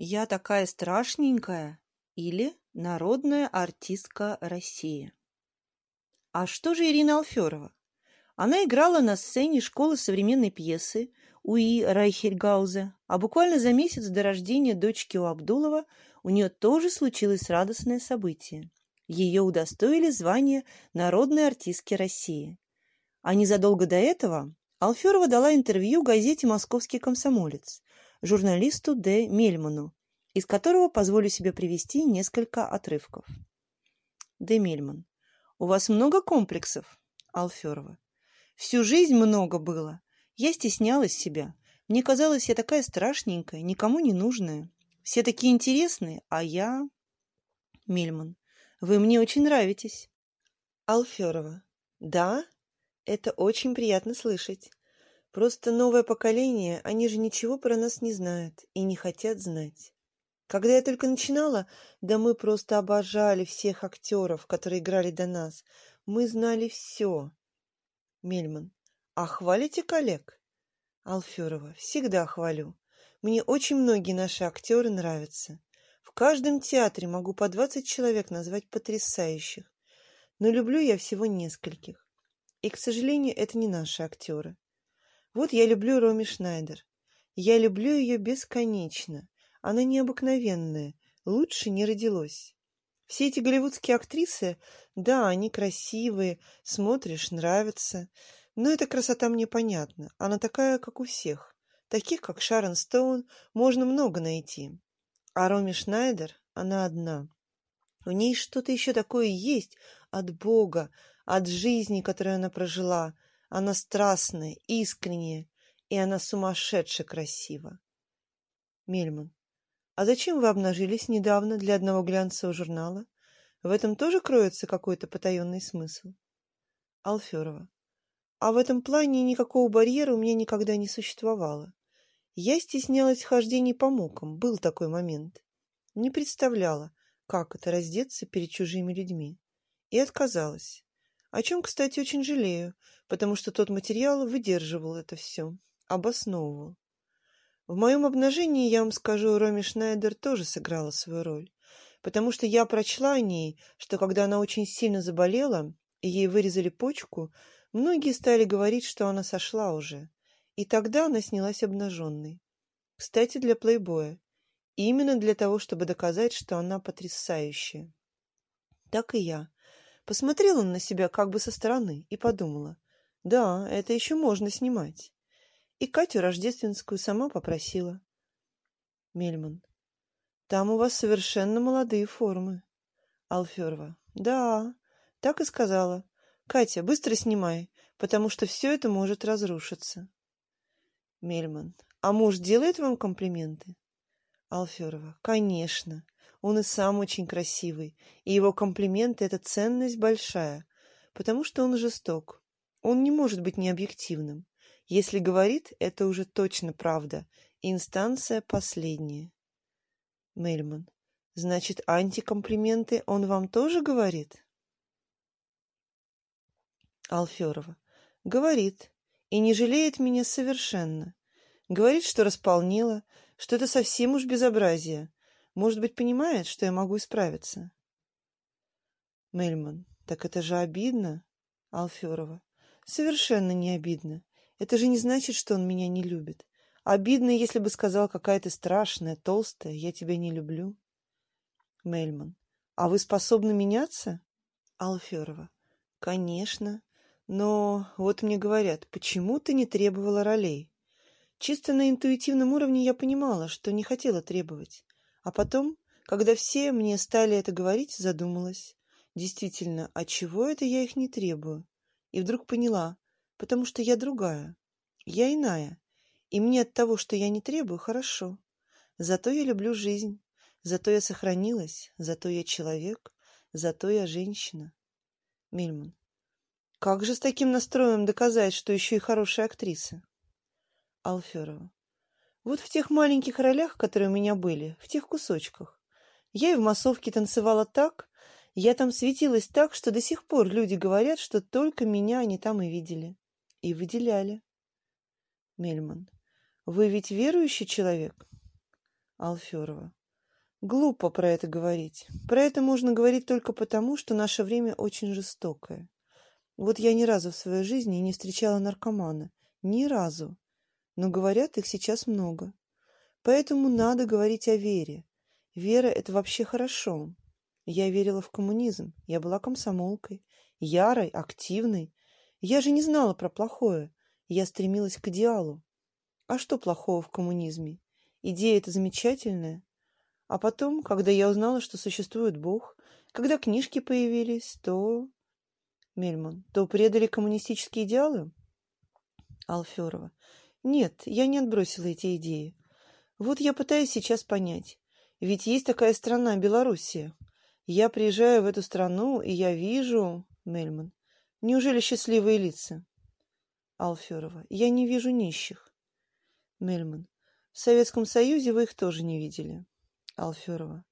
Я такая страшненькая или народная артистка России. А что же Ирина Алферова? Она играла на сцене школы современной пьесы Уи Райхельгауза, а буквально за месяц до рождения дочки у Абдулова у нее тоже случилось радостное событие. Ее удостоили звания народной артистки России. А незадолго до этого Алферова дала интервью газете «Московский комсомолец», журналисту Д. Мельману, из которого позволю себе привести несколько отрывков. Д. Мельман. У вас много комплексов, Алферова? Всю жизнь много было. Я стеснялась себя. Мне казалось, я такая страшненькая, никому не нужная. Все такие интересные, а я... Мельман. Вы мне очень нравитесь. Алферова. Да, это очень приятно слышать. Просто новое поколение, они же ничего про нас не знают и не хотят знать. Когда я только начинала, да мы просто обожали всех актеров, которые играли до нас. Мы знали все. Мельман. А хвалите коллег? Алферова. Всегда хвалю. Мне очень многие наши актеры нравятся. В каждом театре могу по двадцать человек назвать потрясающих. Но люблю я всего нескольких. И, к сожалению, это не наши актеры. Вот я люблю Роми Шнайдер. Я люблю ее бесконечно. Она необыкновенная. Лучше не родилось. Все эти голливудские актрисы, да, они красивые, смотришь, нравятся. Но эта красота мне понятна. Она такая, как у всех. Таких, как Шарон Стоун, можно много найти. А Роми Шнайдер, она одна. У ней что-то еще такое есть от Бога, от жизни, которую она прожила – она страстная, искренняя, и она сумасшедше красива. Мельман. А зачем вы обнажились недавно для одного глянцевого журнала? В этом тоже кроется какой-то потаенный смысл? Алферова. А в этом плане никакого барьера у меня никогда не существовало. Я стеснялась хождений по мукам, был такой момент. Не представляла, как это раздеться перед чужими людьми. И отказалась. О чем, кстати, очень жалею, потому что тот материал выдерживал это все, обосновывал. В моем обнажении, я вам скажу, Роми Шнайдер тоже сыграла свою роль, потому что я прочла о ней, что когда она очень сильно заболела и ей вырезали почку, многие стали говорить, что она сошла уже, и тогда она снялась обнаженной. Кстати, для плейбоя. Именно для того, чтобы доказать, что она потрясающая. Так и я. Посмотрела на себя как бы со стороны и подумала. Да, это еще можно снимать. И Катю Рождественскую сама попросила. Мельман. Там у вас совершенно молодые формы. Алферова. Да, так и сказала. Катя, быстро снимай, потому что все это может разрушиться. Мельман. А муж делает вам комплименты? Алферова. Конечно. Он и сам очень красивый, и его комплименты — это ценность большая, потому что он жесток. Он не может быть необъективным. Если говорит, это уже точно правда. Инстанция последняя. Мельман. Значит, антикомплименты он вам тоже говорит? Алферова. Говорит. И не жалеет меня совершенно. Говорит, что располнела, что это совсем уж безобразие. Может быть, понимает, что я могу исправиться? Мельман. Так это же обидно. Алферова. Совершенно не обидно. Это же не значит, что он меня не любит. Обидно, если бы сказал, какая ты страшная, толстая, я тебя не люблю. Мельман. А вы способны меняться? Алферова. Конечно. Но вот мне говорят, почему ты не требовала ролей? Чисто на интуитивном уровне я понимала, что не хотела требовать. А потом, когда все мне стали это говорить, задумалась. Действительно, а чего это я их не требую? И вдруг поняла, потому что я другая. Я иная. И мне от того, что я не требую, хорошо. Зато я люблю жизнь. Зато я сохранилась. Зато я человек. Зато я женщина. Мильман. Как же с таким настроем доказать, что еще и хорошая актриса? Алферова. Вот в тех маленьких ролях, которые у меня были, в тех кусочках. Я и в массовке танцевала так, я там светилась так, что до сих пор люди говорят, что только меня они там и видели. И выделяли. Мельман. Вы ведь верующий человек? Алферова. Глупо про это говорить. Про это можно говорить только потому, что наше время очень жестокое. Вот я ни разу в своей жизни не встречала наркомана. Ни разу. Но говорят, их сейчас много. Поэтому надо говорить о вере. Вера – это вообще хорошо. Я верила в коммунизм. Я была комсомолкой. Ярой, активной. Я же не знала про плохое. Я стремилась к идеалу. А что плохого в коммунизме? Идея эта замечательная. А потом, когда я узнала, что существует Бог, когда книжки появились, то... Мельман, то предали коммунистические идеалы? Алферова. Нет, я не отбросила эти идеи. Вот я пытаюсь сейчас понять. Ведь есть такая страна, Белоруссия. Я приезжаю в эту страну, и я вижу... Мельман. Неужели счастливые лица? Алферова. Я не вижу нищих. Мельман. В Советском Союзе вы их тоже не видели. Алферова.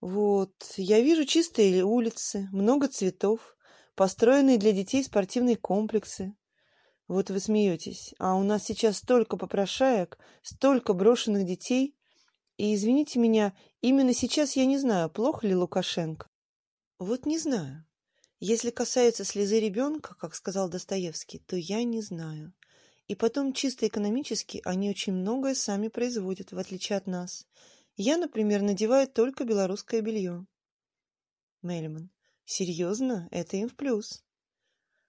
Вот, я вижу чистые улицы, много цветов, построенные для детей спортивные комплексы. Вот вы смеетесь, а у нас сейчас столько попрошаек, столько брошенных детей. И, извините меня, именно сейчас я не знаю, плохо ли Лукашенко. Вот не знаю. Если касается слезы ребенка, как сказал Достоевский, то я не знаю. И потом, чисто экономически, они очень многое сами производят, в отличие от нас. Я, например, надеваю только белорусское белье. Мельман. Серьезно? Это им в плюс.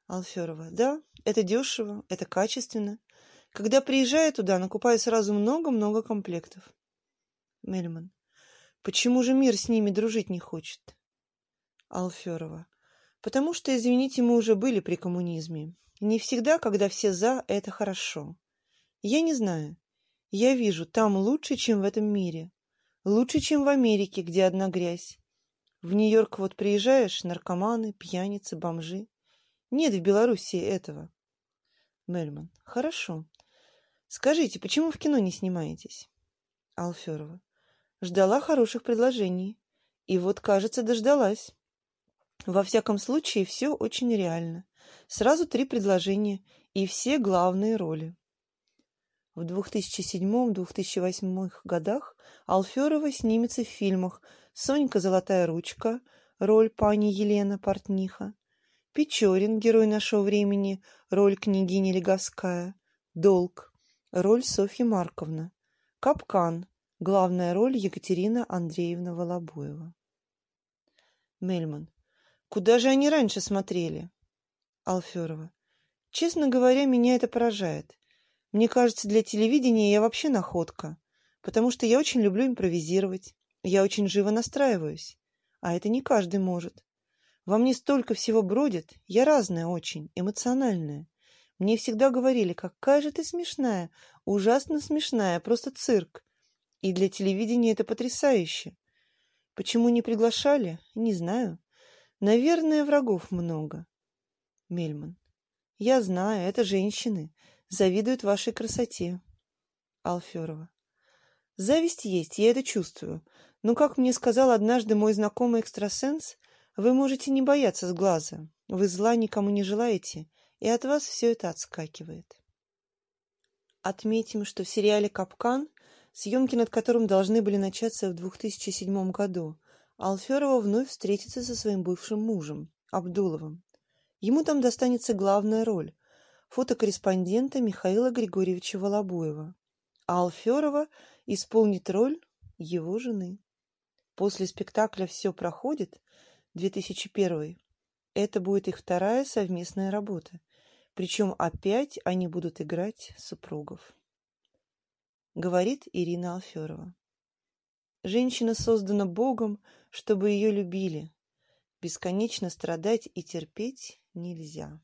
Алферова. Да, это дешево, это качественно. Когда приезжаю туда, накупаю сразу много-много комплектов. Мельман. Почему же мир с ними дружить не хочет? Алферова. Потому что, извините, мы уже были при коммунизме. Не всегда, когда все «за», это хорошо. Я не знаю. Я вижу, там лучше, чем в этом мире. Лучше, чем в Америке, где одна грязь. В Нью-Йорк вот приезжаешь, наркоманы, пьяницы, бомжи. Нет в Белоруссии этого. Мельман. Хорошо. Скажите, почему в кино не снимаетесь? Алферова. Ждала хороших предложений. И вот, кажется, дождалась. Во всяком случае, все очень реально. Сразу три предложения и все главные роли. В 2007-2008 годах Алферова снимется в фильмах «Сонька. Золотая ручка», роль пани Елена Портниха, Печорин, герой нашего времени, роль княгини Леговская, Долг, роль Софья Марковна, Капкан, главная роль Екатерина Андреевна Волобуева. Мельман. Куда же они раньше смотрели? Алферова. Честно говоря, меня это поражает. Мне кажется, для телевидения я вообще находка, потому что я очень люблю импровизировать. Я очень живо настраиваюсь, а это не каждый может. Во мне столько всего бродит, я разная очень, эмоциональная. Мне всегда говорили, какая же ты смешная, ужасно смешная, просто цирк. И для телевидения это потрясающе. Почему не приглашали, не знаю. Наверное, врагов много. Мельман. Я знаю, это женщины. Завидуют вашей красоте. Алферова. Зависть есть, я это чувствую. Но, как мне сказал однажды мой знакомый экстрасенс, вы можете не бояться с глаза. Вы зла никому не желаете, и от вас все это отскакивает. Отметим, что в сериале «Капкан», съемки над которым должны были начаться в 2007 году, Алферова вновь встретится со своим бывшим мужем, Абдуловым. Ему там достанется главная роль – фотокорреспондента Михаила Григорьевича Волобуева, а Алферова исполнит роль его жены. После спектакля «Все проходит» 2001 это будет их вторая совместная работа, причем опять они будут играть супругов. Говорит Ирина Алферова. Женщина создана Богом, чтобы ее любили. Бесконечно страдать и терпеть нельзя.